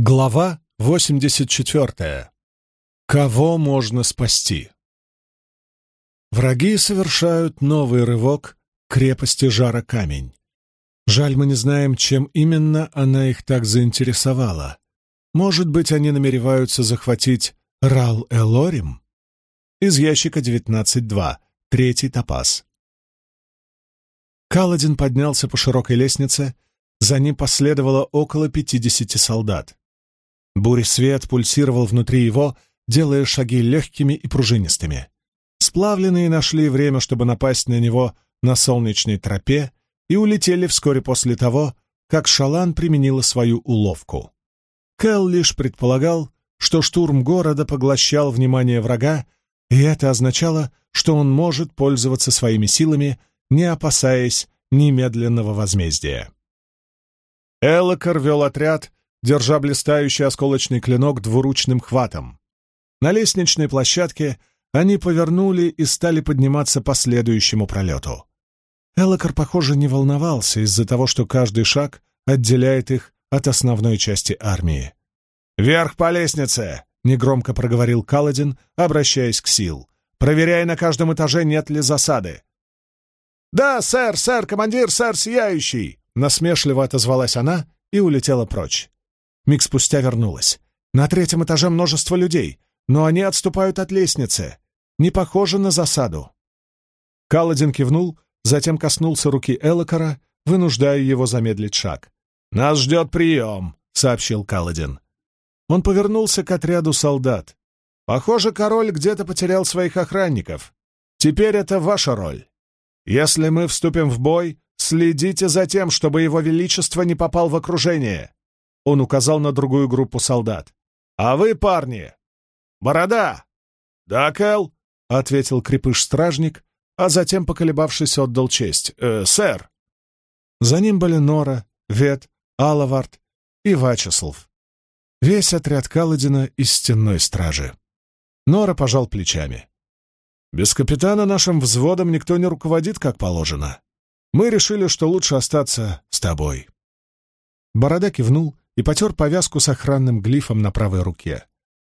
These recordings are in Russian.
Глава 84. Кого можно спасти? Враги совершают новый рывок к крепости Жара Камень. Жаль, мы не знаем, чем именно она их так заинтересовала. Может быть, они намереваются захватить Рал-Элорим? Из ящика 19.2, третий топаз. Каладин поднялся по широкой лестнице, за ним последовало около пятидесяти солдат. Бурь-свет пульсировал внутри его, делая шаги легкими и пружинистыми. Сплавленные нашли время, чтобы напасть на него на солнечной тропе и улетели вскоре после того, как Шалан применила свою уловку. Кэл лишь предполагал, что штурм города поглощал внимание врага, и это означало, что он может пользоваться своими силами, не опасаясь немедленного возмездия. Элокар вел отряд держа блистающий осколочный клинок двуручным хватом. На лестничной площадке они повернули и стали подниматься по следующему пролету. Элокар, похоже, не волновался из-за того, что каждый шаг отделяет их от основной части армии. «Вверх по лестнице!» — негромко проговорил Каладин, обращаясь к Сил. «Проверяй на каждом этаже, нет ли засады». «Да, сэр, сэр, командир, сэр, сияющий!» Насмешливо отозвалась она и улетела прочь. Миг спустя вернулась. На третьем этаже множество людей, но они отступают от лестницы. Не похоже на засаду. Каладин кивнул, затем коснулся руки Элокара, вынуждая его замедлить шаг. «Нас ждет прием», — сообщил Каладин. Он повернулся к отряду солдат. «Похоже, король где-то потерял своих охранников. Теперь это ваша роль. Если мы вступим в бой, следите за тем, чтобы его величество не попал в окружение. Он указал на другую группу солдат. «А вы, парни! Борода!» «Да, Кэл!» — ответил крепыш-стражник, а затем, поколебавшись, отдал честь. «Э, «Сэр!» За ним были Нора, Вет, Алавард и Вачеслав. Весь отряд Каладина из стенной стражи. Нора пожал плечами. «Без капитана нашим взводом никто не руководит, как положено. Мы решили, что лучше остаться с тобой». Борода кивнул и потер повязку с охранным глифом на правой руке.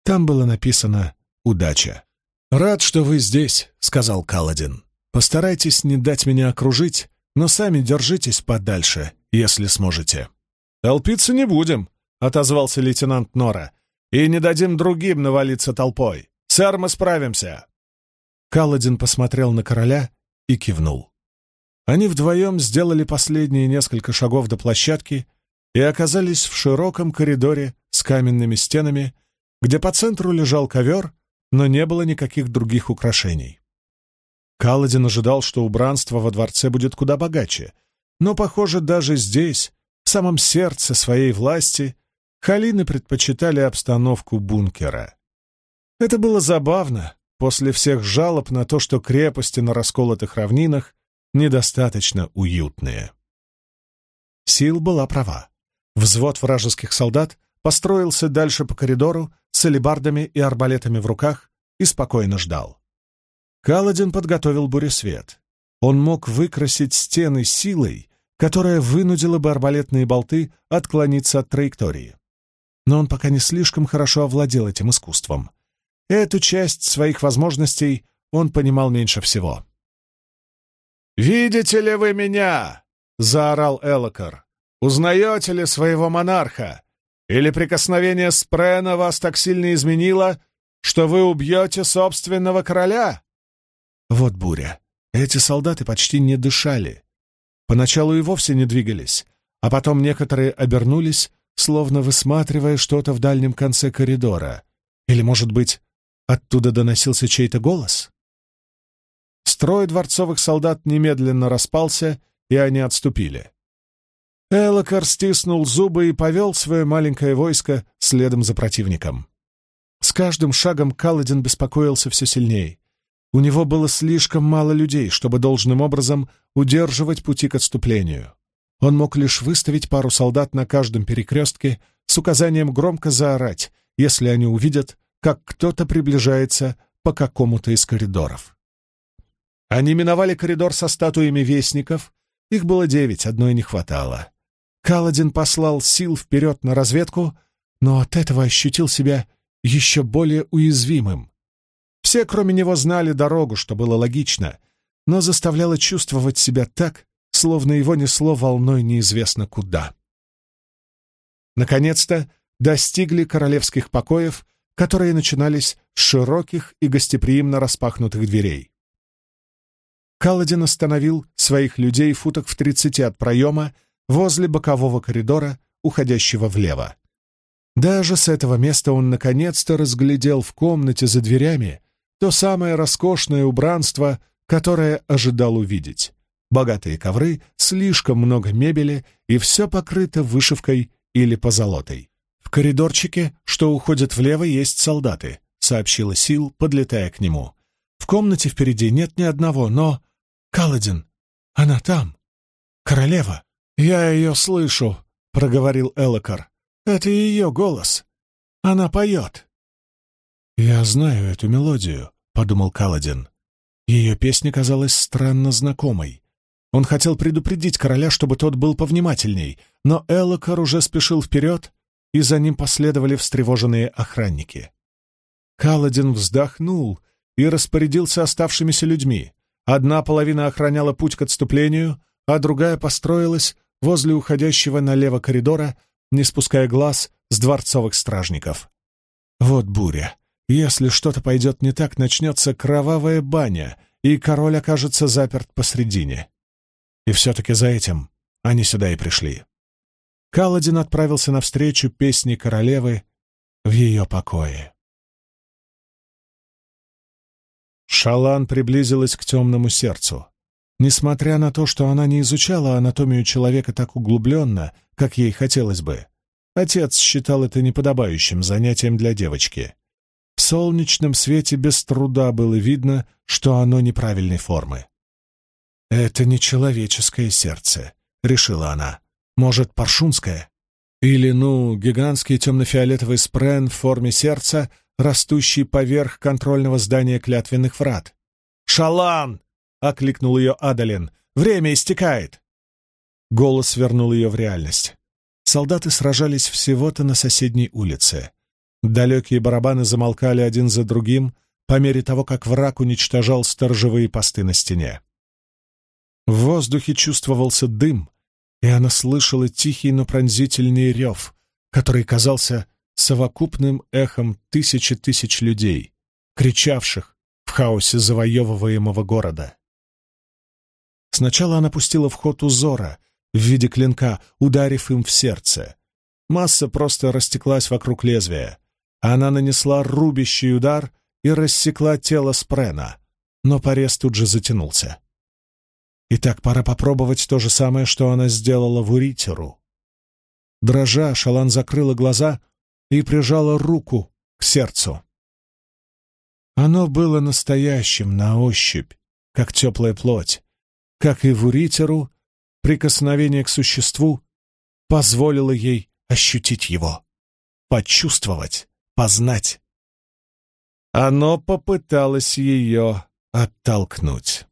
Там было написано «Удача». «Рад, что вы здесь», — сказал Каладин. «Постарайтесь не дать меня окружить, но сами держитесь подальше, если сможете». «Толпиться не будем», — отозвался лейтенант Нора. «И не дадим другим навалиться толпой. Сэр, мы справимся». Каладин посмотрел на короля и кивнул. Они вдвоем сделали последние несколько шагов до площадки и оказались в широком коридоре с каменными стенами, где по центру лежал ковер, но не было никаких других украшений. Каладин ожидал, что убранство во дворце будет куда богаче, но, похоже, даже здесь, в самом сердце своей власти, Халины предпочитали обстановку бункера. Это было забавно после всех жалоб на то, что крепости на расколотых равнинах недостаточно уютные. Сил была права. Взвод вражеских солдат построился дальше по коридору с алебардами и арбалетами в руках и спокойно ждал. Каладин подготовил буресвет. Он мог выкрасить стены силой, которая вынудила бы арбалетные болты отклониться от траектории. Но он пока не слишком хорошо овладел этим искусством. Эту часть своих возможностей он понимал меньше всего. «Видите ли вы меня?» — заорал Элокар. Узнаете ли своего монарха? Или прикосновение Спрена вас так сильно изменило, что вы убьете собственного короля?» Вот буря. Эти солдаты почти не дышали. Поначалу и вовсе не двигались, а потом некоторые обернулись, словно высматривая что-то в дальнем конце коридора. Или, может быть, оттуда доносился чей-то голос? Строй дворцовых солдат немедленно распался, и они отступили. Элокар стиснул зубы и повел свое маленькое войско следом за противником. С каждым шагом Каладин беспокоился все сильнее. У него было слишком мало людей, чтобы должным образом удерживать пути к отступлению. Он мог лишь выставить пару солдат на каждом перекрестке с указанием громко заорать, если они увидят, как кто-то приближается по какому-то из коридоров. Они миновали коридор со статуями вестников, их было девять, одной не хватало. Каладин послал сил вперед на разведку, но от этого ощутил себя еще более уязвимым. Все, кроме него, знали дорогу, что было логично, но заставляло чувствовать себя так, словно его несло волной неизвестно куда. Наконец-то достигли королевских покоев, которые начинались с широких и гостеприимно распахнутых дверей. Каладин остановил своих людей футок в тридцати от проема возле бокового коридора, уходящего влево. Даже с этого места он наконец-то разглядел в комнате за дверями то самое роскошное убранство, которое ожидал увидеть. Богатые ковры, слишком много мебели, и все покрыто вышивкой или позолотой. «В коридорчике, что уходит влево, есть солдаты», — сообщила Сил, подлетая к нему. «В комнате впереди нет ни одного, но... Каладин, она там! Королева!» «Я ее слышу», — проговорил Элокар. «Это ее голос. Она поет». «Я знаю эту мелодию», — подумал Каладин. Ее песня казалась странно знакомой. Он хотел предупредить короля, чтобы тот был повнимательней, но Элокар уже спешил вперед, и за ним последовали встревоженные охранники. Каладин вздохнул и распорядился оставшимися людьми. Одна половина охраняла путь к отступлению, а другая построилась возле уходящего налево коридора, не спуская глаз с дворцовых стражников. Вот буря. Если что-то пойдет не так, начнется кровавая баня, и король окажется заперт посредине. И все-таки за этим они сюда и пришли. Каладин отправился навстречу песни королевы в ее покое. Шалан приблизилась к темному сердцу. Несмотря на то, что она не изучала анатомию человека так углубленно, как ей хотелось бы, отец считал это неподобающим занятием для девочки. В солнечном свете без труда было видно, что оно неправильной формы. «Это не человеческое сердце», — решила она. «Может, паршунское? Или, ну, гигантский темно-фиолетовый спрен в форме сердца, растущий поверх контрольного здания клятвенных врат?» «Шалан!» — окликнул ее Адалин. «Время истекает!» Голос вернул ее в реальность. Солдаты сражались всего-то на соседней улице. Далекие барабаны замолкали один за другим по мере того, как враг уничтожал сторожевые посты на стене. В воздухе чувствовался дым, и она слышала тихий, но пронзительный рев, который казался совокупным эхом тысячи тысяч людей, кричавших в хаосе завоевываемого города. Сначала она пустила в ход узора в виде клинка, ударив им в сердце. Масса просто растеклась вокруг лезвия. Она нанесла рубящий удар и рассекла тело Спрена, но порез тут же затянулся. Итак, пора попробовать то же самое, что она сделала в Уритеру. Дрожа, Шалан закрыла глаза и прижала руку к сердцу. Оно было настоящим на ощупь, как теплая плоть. Как и в Уритеру, прикосновение к существу позволило ей ощутить его, почувствовать, познать. Оно попыталось ее оттолкнуть.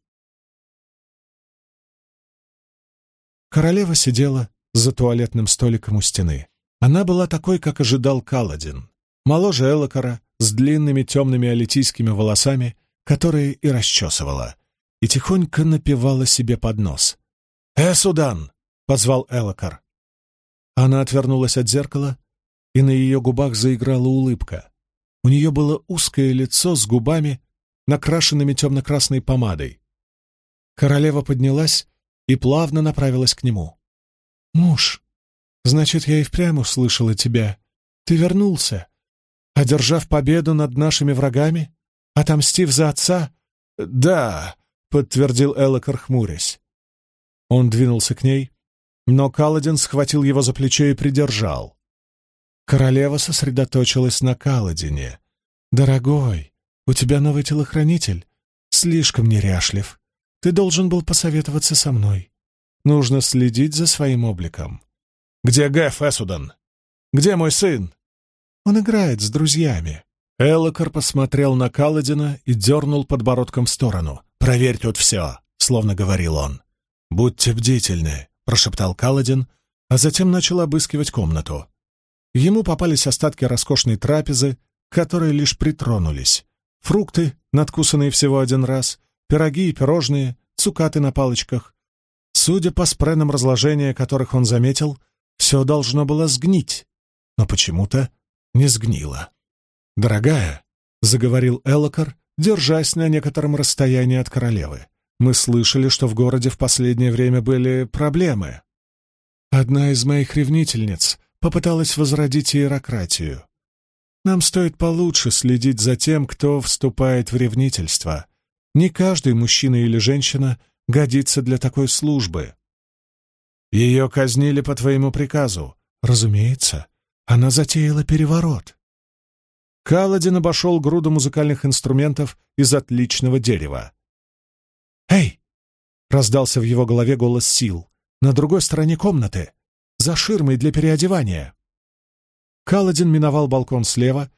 Королева сидела за туалетным столиком у стены. Она была такой, как ожидал Каладин. Моложе Элокара, с длинными темными алитийскими волосами, которые и расчесывала, и тихонько напевала себе под нос. «Э, Судан!» — позвал Элокар. Она отвернулась от зеркала, и на ее губах заиграла улыбка. У нее было узкое лицо с губами, накрашенными темно-красной помадой. Королева поднялась и плавно направилась к нему. «Муж, значит, я и впрямь услышала тебя. Ты вернулся, одержав победу над нашими врагами, отомстив за отца?» «Да», — подтвердил Элокар, хмурясь. Он двинулся к ней, но Каладин схватил его за плечо и придержал. Королева сосредоточилась на Каладине. «Дорогой, у тебя новый телохранитель. Слишком неряшлив. Ты должен был посоветоваться со мной. Нужно следить за своим обликом. Где Гэф Эсудан? Где мой сын? Он играет с друзьями. Элокар посмотрел на Каладина и дернул подбородком в сторону. «Проверь тут все», — словно говорил он. «Будьте бдительны», — прошептал Каладин, а затем начал обыскивать комнату. ему попались остатки роскошной трапезы, которые лишь притронулись. Фрукты, надкусанные всего один раз, пироги и пирожные, цукаты на палочках. Судя по спренам разложения, которых он заметил, все должно было сгнить, но почему-то не сгнило. «Дорогая», — заговорил Элокар, держась на некотором расстоянии от королевы, «мы слышали, что в городе в последнее время были проблемы. Одна из моих ревнительниц попыталась возродить иерократию. Нам стоит получше следить за тем, кто вступает в ревнительство. Не каждый мужчина или женщина годится для такой службы. Ее казнили по твоему приказу. Разумеется, она затеяла переворот. Каладин обошел груду музыкальных инструментов из отличного дерева. «Эй!» — раздался в его голове голос сил. «На другой стороне комнаты, за ширмой для переодевания». Каладин миновал балкон слева,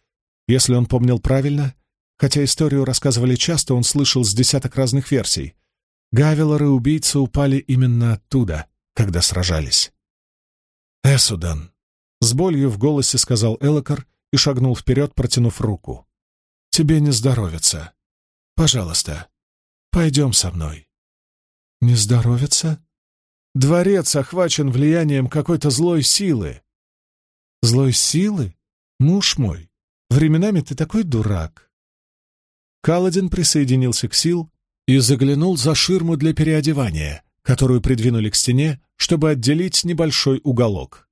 если он помнил правильно, хотя историю рассказывали часто, он слышал с десяток разных версий. Гавелор и убийца упали именно оттуда, когда сражались. «Эсудан!» — с болью в голосе сказал Элокар и шагнул вперед, протянув руку. «Тебе не здоровится. Пожалуйста, пойдем со мной». «Не здоровится?» «Дворец охвачен влиянием какой-то злой силы». «Злой силы? Муж мой, временами ты такой дурак». Каладин присоединился к сил и заглянул за ширму для переодевания, которую придвинули к стене, чтобы отделить небольшой уголок.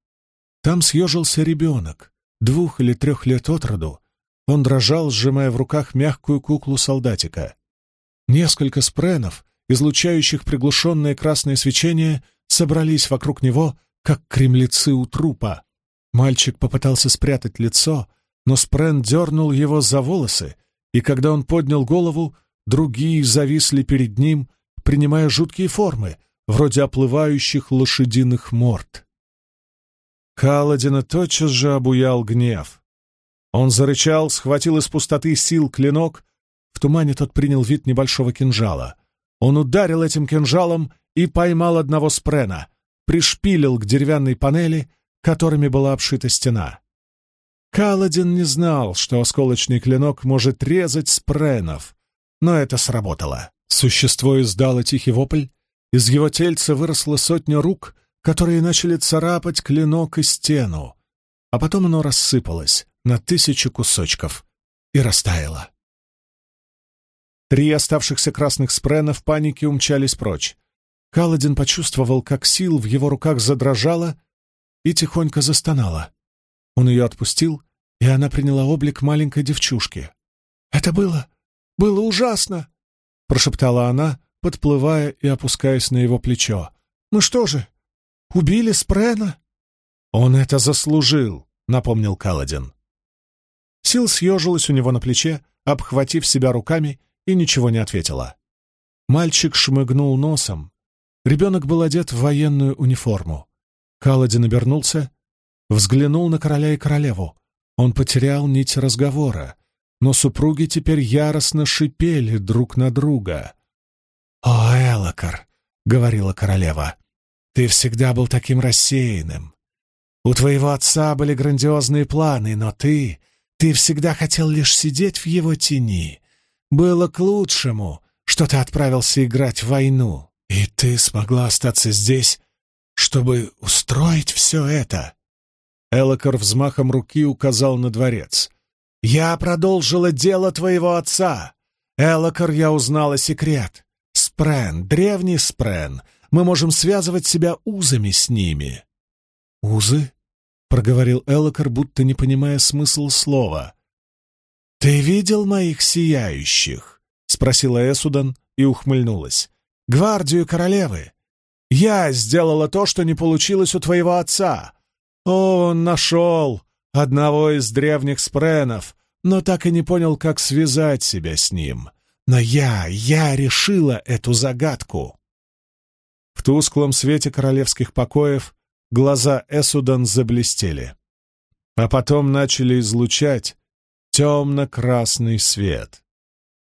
Там съежился ребенок, двух или трех лет от роду, он дрожал, сжимая в руках мягкую куклу солдатика. Несколько спренов, излучающих приглушенное красное свечение, собрались вокруг него, как кремлецы у трупа. Мальчик попытался спрятать лицо, но спрен дернул его за волосы, и когда он поднял голову, другие зависли перед ним, принимая жуткие формы, вроде оплывающих лошадиных морд. Каладина тотчас же обуял гнев. Он зарычал, схватил из пустоты сил клинок. В тумане тот принял вид небольшого кинжала. Он ударил этим кинжалом и поймал одного спрена, пришпилил к деревянной панели, которыми была обшита стена. Каладин не знал, что осколочный клинок может резать спренов, но это сработало. Существо издало тихий вопль, из его тельца выросла сотня рук, которые начали царапать клинок и стену, а потом оно рассыпалось на тысячу кусочков и растаяло. Три оставшихся красных спрена в панике умчались прочь. Каладин почувствовал, как сил в его руках задрожала и тихонько застонала. Он ее отпустил, и она приняла облик маленькой девчушки. «Это было... было ужасно!» — прошептала она, подплывая и опускаясь на его плечо. «Мы что же, Убили Спрена?» «Он это заслужил», — напомнил Каладин. Сил съежилась у него на плече, обхватив себя руками, и ничего не ответила. Мальчик шмыгнул носом. Ребенок был одет в военную униформу. Каладин обернулся, взглянул на короля и королеву. Он потерял нить разговора, но супруги теперь яростно шипели друг на друга. «О, Элокар!» — говорила королева. Ты всегда был таким рассеянным. У твоего отца были грандиозные планы, но ты... Ты всегда хотел лишь сидеть в его тени. Было к лучшему, что ты отправился играть в войну. И ты смогла остаться здесь, чтобы устроить все это. Элокар взмахом руки указал на дворец. «Я продолжила дело твоего отца. Элокар, я узнала секрет. Спрен, древний Спрен, мы можем связывать себя узами с ними». «Узы?» — проговорил Элокар, будто не понимая смысл слова. «Ты видел моих сияющих?» — спросила Эсудан и ухмыльнулась. «Гвардию королевы! Я сделала то, что не получилось у твоего отца. О, он нашел одного из древних спренов, но так и не понял, как связать себя с ним. Но я, я решила эту загадку. Тусклом свете королевских покоев глаза Эсудан заблестели, а потом начали излучать темно-красный свет.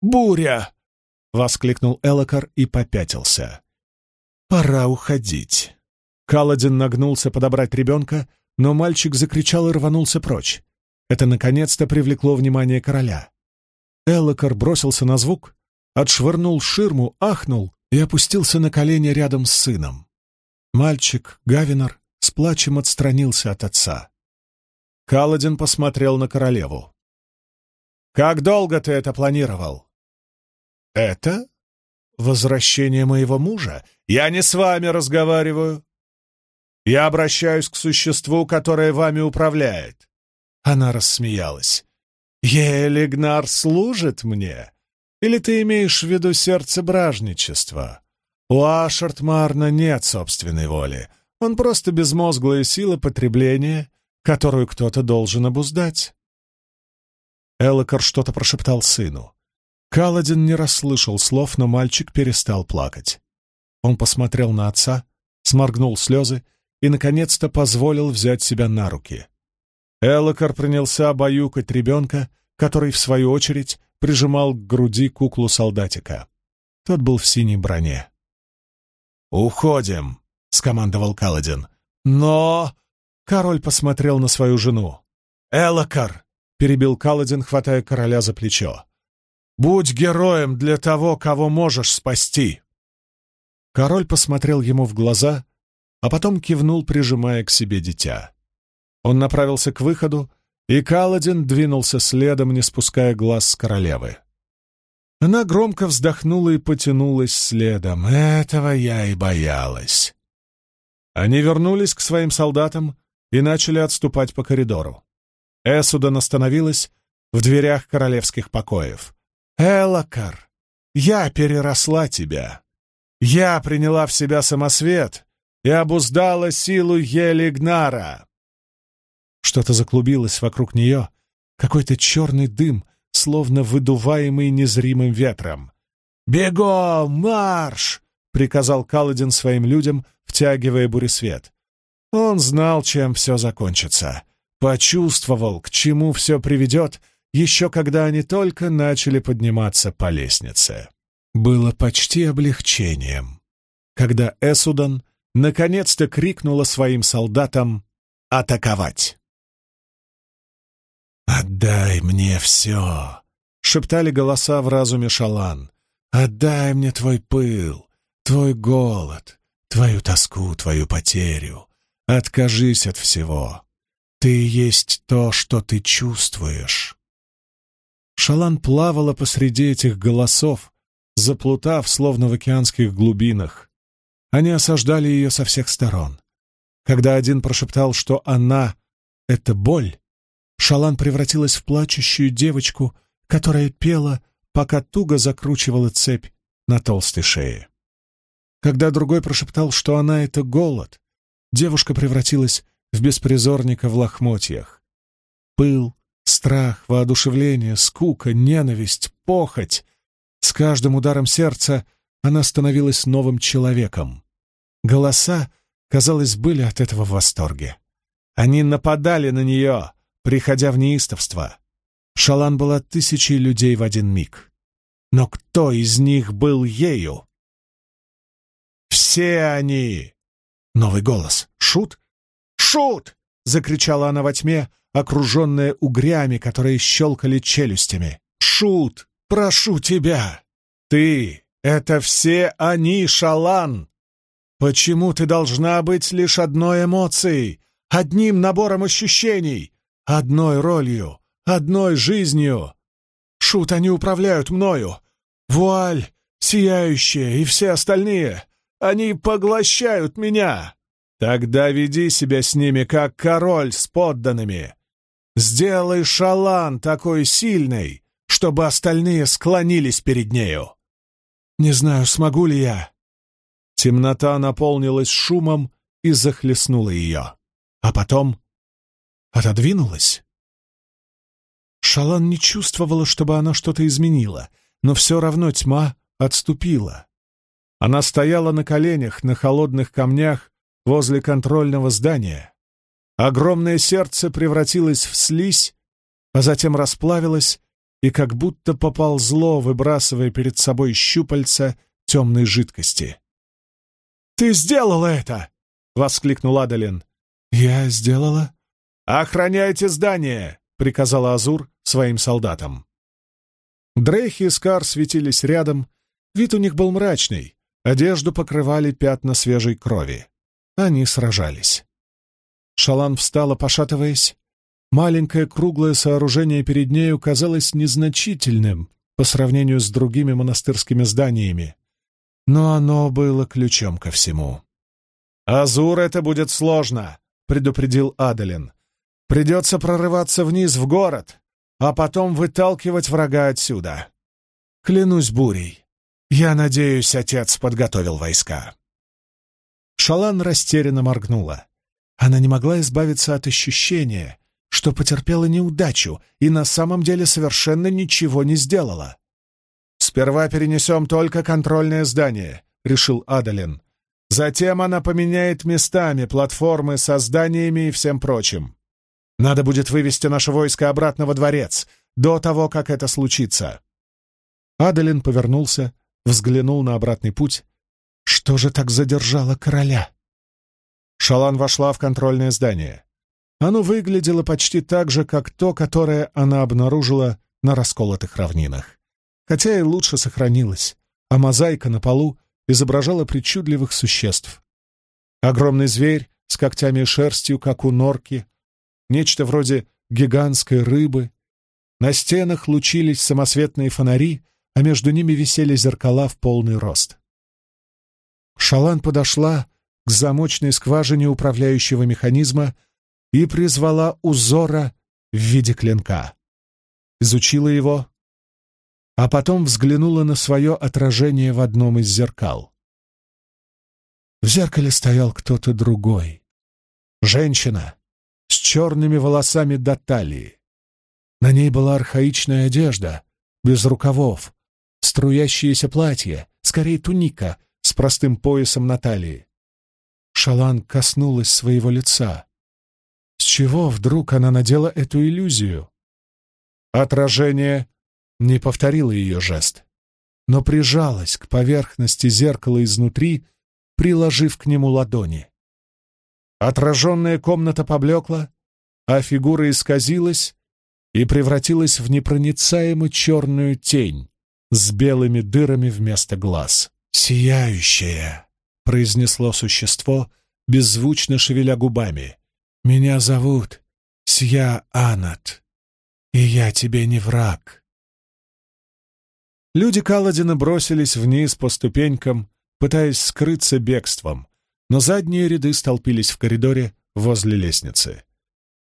«Буря!» — воскликнул Элокар и попятился. «Пора уходить». Каладин нагнулся подобрать ребенка, но мальчик закричал и рванулся прочь. Это наконец-то привлекло внимание короля. Эллокар бросился на звук, отшвырнул ширму, ахнул и опустился на колени рядом с сыном. Мальчик, Гавинор, с плачем отстранился от отца. Каладин посмотрел на королеву. «Как долго ты это планировал?» «Это? Возвращение моего мужа? Я не с вами разговариваю. Я обращаюсь к существу, которое вами управляет». Она рассмеялась. «Елигнар служит мне? Или ты имеешь в виду сердце бражничества? У Ашартмарна нет собственной воли. Он просто безмозглая сила потребления, которую кто-то должен обуздать». Элокар что-то прошептал сыну. Каладин не расслышал слов, но мальчик перестал плакать. Он посмотрел на отца, сморгнул слезы и, наконец-то, позволил взять себя на руки. Элокар принялся обаюкать ребенка, который, в свою очередь, прижимал к груди куклу солдатика. Тот был в синей броне. «Уходим!» — скомандовал Каладин. «Но...» — король посмотрел на свою жену. «Элокар!» — перебил Каладин, хватая короля за плечо. «Будь героем для того, кого можешь спасти!» Король посмотрел ему в глаза, а потом кивнул, прижимая к себе дитя. Он направился к выходу, и Каладин двинулся следом, не спуская глаз с королевы. Она громко вздохнула и потянулась следом. Этого я и боялась. Они вернулись к своим солдатам и начали отступать по коридору. Эсудан остановилась в дверях королевских покоев. «Элакар, я переросла тебя. Я приняла в себя самосвет и обуздала силу Елигнара. Что-то заклубилось вокруг нее, какой-то черный дым, словно выдуваемый незримым ветром. «Бегом! Марш!» — приказал Каладин своим людям, втягивая буресвет. Он знал, чем все закончится. Почувствовал, к чему все приведет, еще когда они только начали подниматься по лестнице. Было почти облегчением, когда Эсудан наконец-то крикнула своим солдатам «Атаковать!». «Отдай мне все!» — шептали голоса в разуме Шалан. «Отдай мне твой пыл, твой голод, твою тоску, твою потерю. Откажись от всего. Ты есть то, что ты чувствуешь». Шалан плавала посреди этих голосов, заплутав, словно в океанских глубинах. Они осаждали ее со всех сторон. Когда один прошептал, что она — это боль, Шалан превратилась в плачущую девочку, которая пела, пока туго закручивала цепь на толстой шее. Когда другой прошептал, что она — это голод, девушка превратилась в беспризорника в лохмотьях. Пыл, страх, воодушевление, скука, ненависть, похоть. С каждым ударом сердца она становилась новым человеком. Голоса, казалось, были от этого в восторге. Они нападали на нее, приходя в неистовство. Шалан была тысячей людей в один миг. Но кто из них был ею? «Все они!» Новый голос. «Шут? Шут!» — закричала она во тьме, окруженная угрями, которые щелкали челюстями. «Шут! Прошу тебя! Ты! Это все они, Шалан! Почему ты должна быть лишь одной эмоцией, одним набором ощущений, Одной ролью, одной жизнью. Шут, они управляют мною. Вуаль, сияющая и все остальные. Они поглощают меня. Тогда веди себя с ними, как король с подданными. Сделай шалан такой сильный, чтобы остальные склонились перед нею. Не знаю, смогу ли я. Темнота наполнилась шумом и захлестнула ее. А потом отодвинулась. Шалан не чувствовала, чтобы она что-то изменила, но все равно тьма отступила. Она стояла на коленях на холодных камнях возле контрольного здания. Огромное сердце превратилось в слизь, а затем расплавилось и как будто поползло, выбрасывая перед собой щупальца темной жидкости. «Ты сделала это!» — воскликнул Адалин. «Я сделала?» «Охраняйте здание!» — приказала Азур своим солдатам. Дрейхи и Скар светились рядом, вид у них был мрачный, одежду покрывали пятна свежей крови. Они сражались. Шалан встала, пошатываясь. Маленькое круглое сооружение перед нею казалось незначительным по сравнению с другими монастырскими зданиями, но оно было ключом ко всему. «Азур, это будет сложно», — предупредил Адалин. «Придется прорываться вниз в город, а потом выталкивать врага отсюда. Клянусь бурей. Я надеюсь, отец подготовил войска». Шалан растерянно моргнула. Она не могла избавиться от ощущения, что потерпела неудачу и на самом деле совершенно ничего не сделала. «Сперва перенесем только контрольное здание», — решил Адалин. «Затем она поменяет местами платформы со зданиями и всем прочим. Надо будет вывести наше войско обратно во дворец, до того, как это случится». Адалин повернулся, взглянул на обратный путь. Что же так задержало короля? Шалан вошла в контрольное здание. Оно выглядело почти так же, как то, которое она обнаружила на расколотых равнинах. Хотя и лучше сохранилось, а мозаика на полу изображала причудливых существ. Огромный зверь с когтями и шерстью, как у норки, нечто вроде гигантской рыбы. На стенах лучились самосветные фонари, а между ними висели зеркала в полный рост. Шалан подошла к замочной скважине управляющего механизма и призвала узора в виде клинка. Изучила его, а потом взглянула на свое отражение в одном из зеркал. В зеркале стоял кто-то другой. Женщина с черными волосами до талии. На ней была архаичная одежда, без рукавов, струящееся платье, скорее туника, с простым поясом на талии. Шалан коснулась своего лица. С чего вдруг она надела эту иллюзию? Отражение не повторило ее жест, но прижалась к поверхности зеркала изнутри, приложив к нему ладони. Отраженная комната поблекла, а фигура исказилась и превратилась в непроницаемо черную тень с белыми дырами вместо глаз. «Сияющая!» — произнесло существо, беззвучно шевеля губами. «Меня зовут Сья Анат, и я тебе не враг». Люди Каладина бросились вниз по ступенькам, пытаясь скрыться бегством, но задние ряды столпились в коридоре возле лестницы.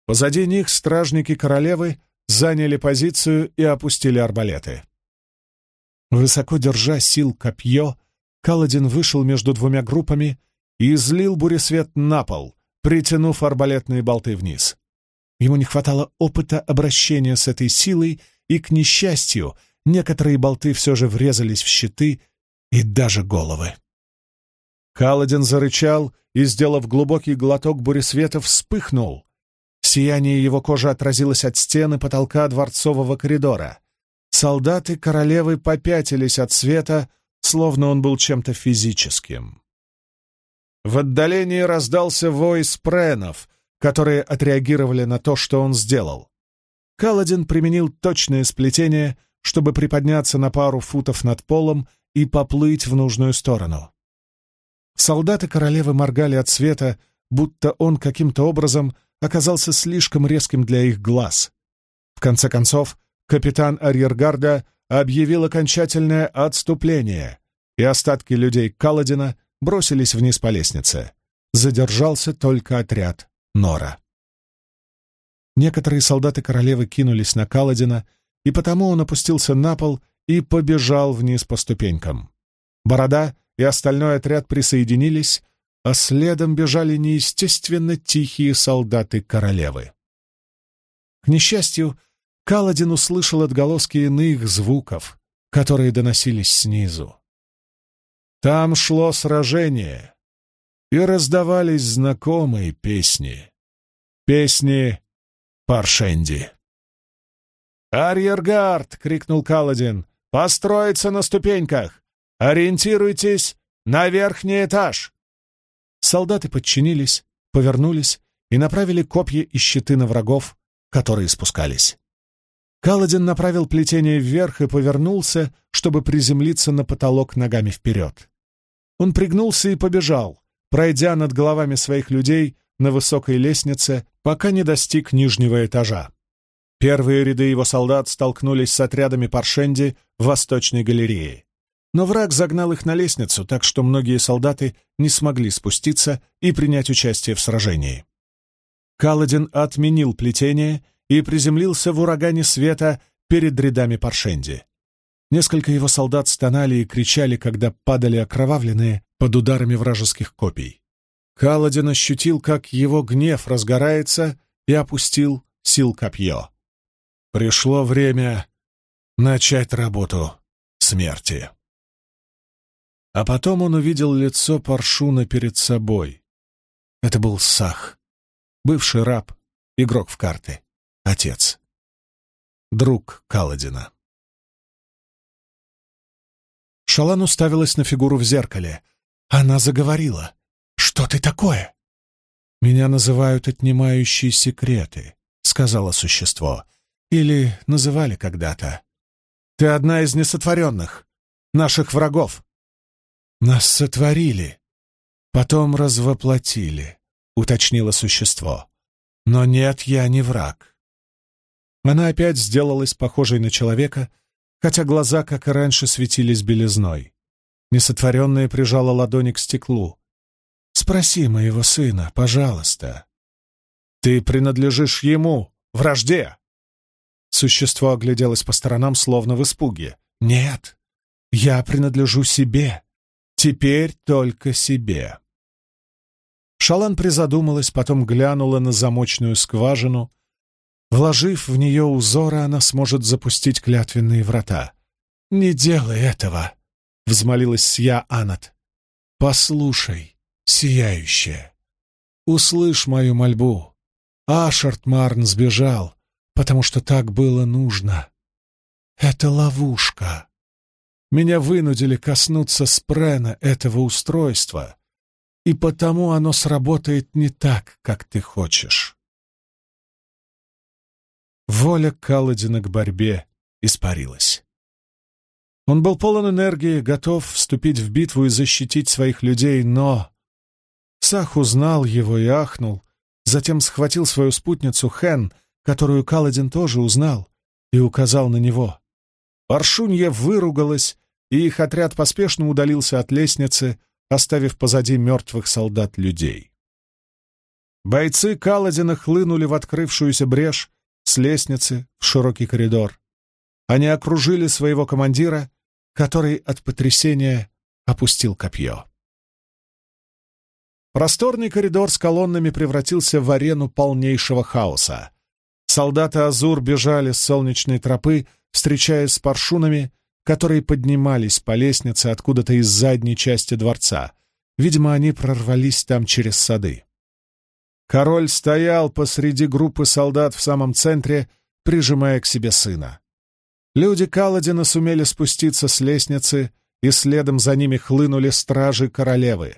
Позади них стражники королевы заняли позицию и опустили арбалеты. Высоко держа сил копье, Каладин вышел между двумя группами и излил буресвет на пол, притянув арбалетные болты вниз. Ему не хватало опыта обращения с этой силой, и, к несчастью, некоторые болты все же врезались в щиты и даже головы. Каладин зарычал и, сделав глубокий глоток буресвета, вспыхнул. Сияние его кожи отразилось от стены потолка дворцового коридора. Солдаты королевы попятились от света, словно он был чем-то физическим. В отдалении раздался вой спренов, которые отреагировали на то, что он сделал. Каладин применил точное сплетение, чтобы приподняться на пару футов над полом и поплыть в нужную сторону. Солдаты королевы моргали от света, будто он каким-то образом оказался слишком резким для их глаз. В конце концов, капитан арьергарда объявил окончательное отступление, и остатки людей Каладина бросились вниз по лестнице. Задержался только отряд Нора. Некоторые солдаты королевы кинулись на Каладина, и потому он опустился на пол и побежал вниз по ступенькам. Борода и остальной отряд присоединились, а следом бежали неестественно тихие солдаты королевы. К несчастью, Каладин услышал отголоски иных звуков, которые доносились снизу. Там шло сражение, и раздавались знакомые песни. Песни Паршенди. «Арьергард!» — крикнул Каладин. «Построиться на ступеньках! Ориентируйтесь на верхний этаж!» Солдаты подчинились, повернулись и направили копья и щиты на врагов, которые спускались. Каладин направил плетение вверх и повернулся, чтобы приземлиться на потолок ногами вперед. Он пригнулся и побежал, пройдя над головами своих людей на высокой лестнице, пока не достиг нижнего этажа. Первые ряды его солдат столкнулись с отрядами Паршенди в Восточной галерее. Но враг загнал их на лестницу, так что многие солдаты не смогли спуститься и принять участие в сражении. Каладин отменил плетение и приземлился в урагане света перед рядами Паршенди. Несколько его солдат стонали и кричали, когда падали окровавленные под ударами вражеских копий. Каладин ощутил, как его гнев разгорается, и опустил сил копье. Пришло время начать работу смерти. А потом он увидел лицо Паршуна перед собой. Это был Сах, бывший раб, игрок в карты, отец, друг Каладина. Шалан уставилась на фигуру в зеркале. Она заговорила. «Что ты такое?» «Меня называют отнимающие секреты», — сказала существо. Или называли когда-то. Ты одна из несотворенных, наших врагов. Нас сотворили, потом развоплотили, уточнило существо. Но нет, я не враг. Она опять сделалась похожей на человека, хотя глаза, как и раньше, светились белизной. Несотворенная прижала ладони к стеклу. «Спроси моего сына, пожалуйста». «Ты принадлежишь ему, вражде!» Существо огляделось по сторонам, словно в испуге. «Нет, я принадлежу себе. Теперь только себе». Шалан призадумалась, потом глянула на замочную скважину. Вложив в нее узоры, она сможет запустить клятвенные врата. «Не делай этого!» — взмолилась Сья Анат. «Послушай, сияющая, услышь мою мольбу. Ашарт Марн сбежал, потому что так было нужно. Это ловушка. Меня вынудили коснуться спрена этого устройства, и потому оно сработает не так, как ты хочешь. Воля Каладина к борьбе испарилась. Он был полон энергии, готов вступить в битву и защитить своих людей, но... Сах узнал его и ахнул, затем схватил свою спутницу Хэн которую Каладин тоже узнал и указал на него. Паршунья выругалась, и их отряд поспешно удалился от лестницы, оставив позади мертвых солдат людей. Бойцы Каладина хлынули в открывшуюся брешь с лестницы в широкий коридор. Они окружили своего командира, который от потрясения опустил копье. Просторный коридор с колоннами превратился в арену полнейшего хаоса. Солдаты Азур бежали с солнечной тропы, встречаясь с паршунами, которые поднимались по лестнице откуда-то из задней части дворца. Видимо, они прорвались там через сады. Король стоял посреди группы солдат в самом центре, прижимая к себе сына. Люди Каладина сумели спуститься с лестницы, и следом за ними хлынули стражи королевы.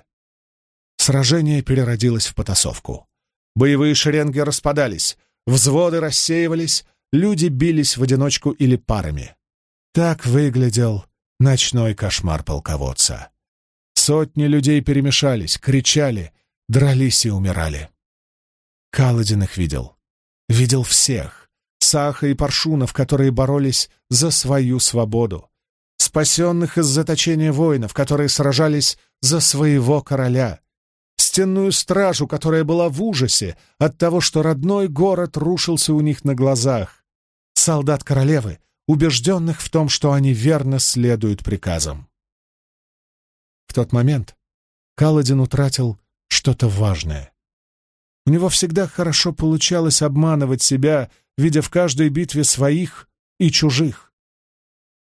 Сражение переродилось в потасовку. Боевые шеренги распадались, Взводы рассеивались, люди бились в одиночку или парами. Так выглядел ночной кошмар полководца. Сотни людей перемешались, кричали, дрались и умирали. Каладин их видел. Видел всех. Саха и Паршунов, которые боролись за свою свободу. Спасенных из заточения воинов, которые сражались за своего короля стенную стражу, которая была в ужасе от того, что родной город рушился у них на глазах, солдат королевы, убежденных в том, что они верно следуют приказам. В тот момент Каладин утратил что-то важное. У него всегда хорошо получалось обманывать себя, видя в каждой битве своих и чужих.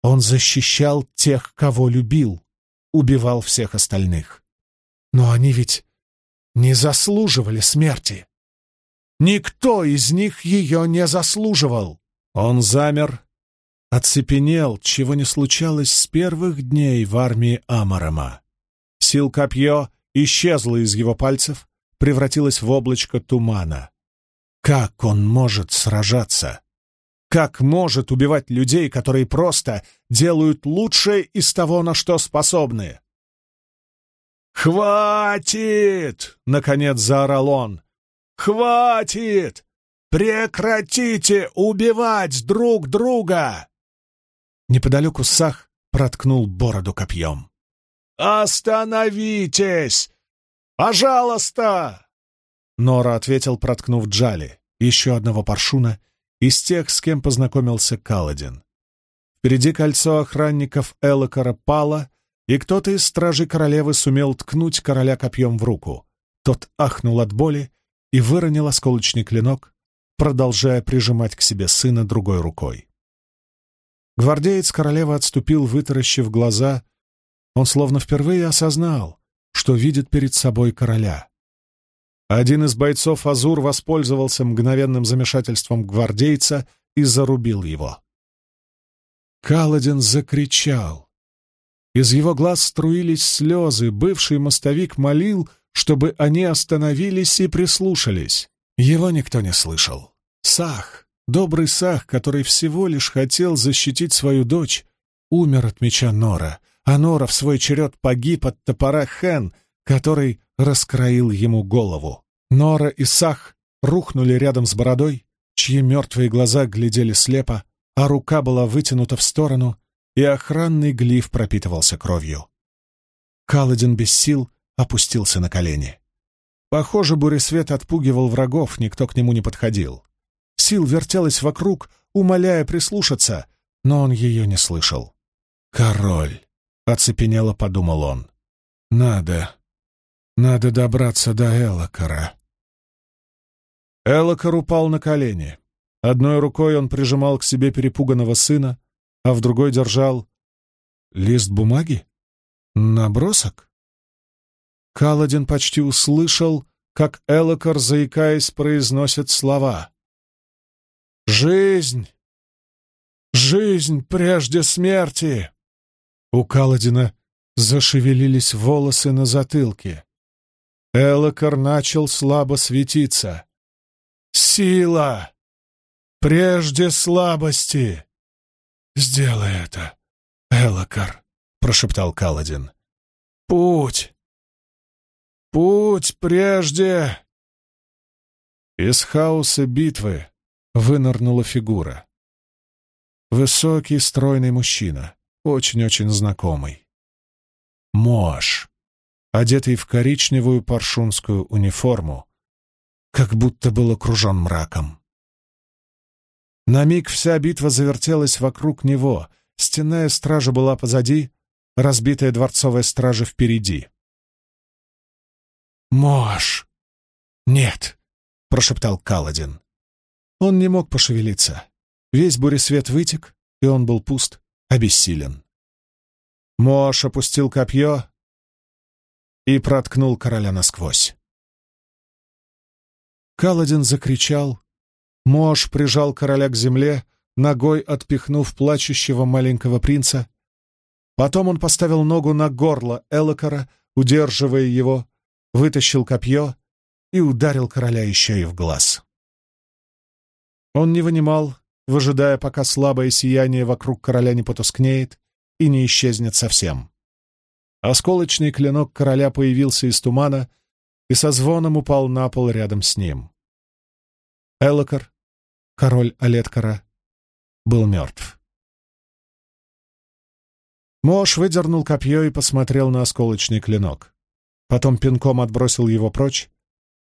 Он защищал тех, кого любил, убивал всех остальных. Но они ведь не заслуживали смерти. Никто из них ее не заслуживал. Он замер, оцепенел, чего не случалось с первых дней в армии Амарама. Сил копье исчезло из его пальцев, превратилось в облачко тумана. Как он может сражаться? Как может убивать людей, которые просто делают лучшее из того, на что способны? «Хватит!» — наконец заорал он. «Хватит! Прекратите убивать друг друга!» Неподалеку Сах проткнул бороду копьем. «Остановитесь! Пожалуйста!» Нора ответил, проткнув Джали, еще одного паршуна, из тех, с кем познакомился Каладин. Впереди кольцо охранников Элокара пало, и кто-то из стражей королевы сумел ткнуть короля копьем в руку. Тот ахнул от боли и выронил осколочный клинок, продолжая прижимать к себе сына другой рукой. Гвардеец королевы отступил, вытаращив глаза. Он словно впервые осознал, что видит перед собой короля. Один из бойцов Азур воспользовался мгновенным замешательством гвардейца и зарубил его. Каладин закричал. Из его глаз струились слезы, бывший мостовик молил, чтобы они остановились и прислушались. Его никто не слышал. Сах, добрый Сах, который всего лишь хотел защитить свою дочь, умер от меча Нора, а Нора в свой черед погиб от топора Хэн, который раскроил ему голову. Нора и Сах рухнули рядом с бородой, чьи мертвые глаза глядели слепо, а рука была вытянута в сторону, и охранный глиф пропитывался кровью. Каладин без сил опустился на колени. Похоже, буресвет отпугивал врагов, никто к нему не подходил. Сил вертелась вокруг, умоляя прислушаться, но он ее не слышал. «Король!» — оцепенело подумал он. «Надо, надо добраться до Элокара». Элокар упал на колени. Одной рукой он прижимал к себе перепуганного сына, а в другой держал лист бумаги? Набросок? Каладин почти услышал, как Элокар, заикаясь, произносит слова. «Жизнь! Жизнь прежде смерти!» У Каладина зашевелились волосы на затылке. Элокар начал слабо светиться. «Сила! Прежде слабости!» «Сделай это, Элокар!» — прошептал Каладин. «Путь! Путь прежде!» Из хаоса битвы вынырнула фигура. Высокий, стройный мужчина, очень-очень знакомый. Мош, одетый в коричневую паршунскую униформу, как будто был окружен мраком. На миг вся битва завертелась вокруг него, стенная стража была позади, разбитая дворцовая стража впереди. «Мош!» «Нет!» — прошептал Каладин. Он не мог пошевелиться. Весь буресвет вытек, и он был пуст, обессилен. Мош опустил копье и проткнул короля насквозь. Каладин закричал. Мош прижал короля к земле, ногой отпихнув плачущего маленького принца. Потом он поставил ногу на горло Элокара, удерживая его, вытащил копье и ударил короля еще и в глаз. Он не вынимал, выжидая, пока слабое сияние вокруг короля не потускнеет и не исчезнет совсем. Осколочный клинок короля появился из тумана и со звоном упал на пол рядом с ним. Элокар, король Алеткара, был мертв. Мош выдернул копье и посмотрел на осколочный клинок. Потом пинком отбросил его прочь,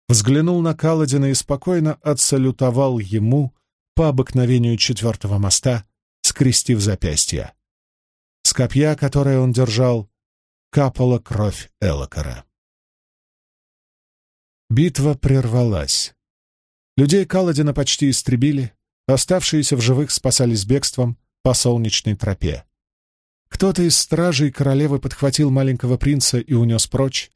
взглянул на Каладина и спокойно отсалютовал ему, по обыкновению четвертого моста, скрестив запястья. С копья, которое он держал, капала кровь Элокара. Битва прервалась. Людей Каладина почти истребили, оставшиеся в живых спасались бегством по солнечной тропе. Кто-то из стражей королевы подхватил маленького принца и унес прочь.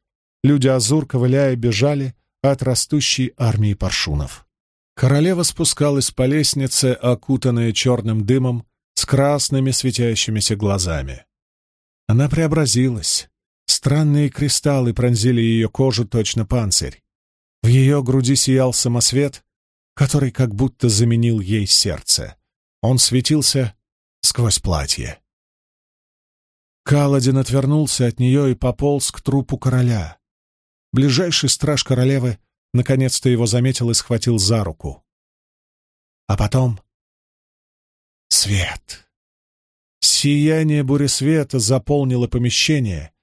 Люди Азур, ковыляя, бежали от растущей армии паршунов. Королева спускалась по лестнице, окутанная черным дымом, с красными светящимися глазами. Она преобразилась. Странные кристаллы пронзили ее кожу точно панцирь. В ее груди сиял самосвет, который как будто заменил ей сердце. Он светился сквозь платье. Каладин отвернулся от нее и пополз к трупу короля. Ближайший страж королевы наконец-то его заметил и схватил за руку. А потом свет. Сияние буресвета заполнило помещение,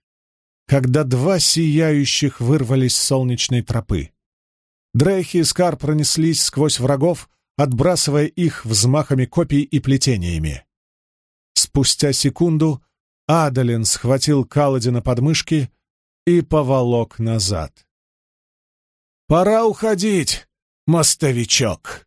когда два сияющих вырвались с солнечной тропы. Дрейхи и Скар пронеслись сквозь врагов, отбрасывая их взмахами копий и плетениями. Спустя секунду Адалин схватил Каладина под мышки и поволок назад. «Пора уходить, мостовичок!»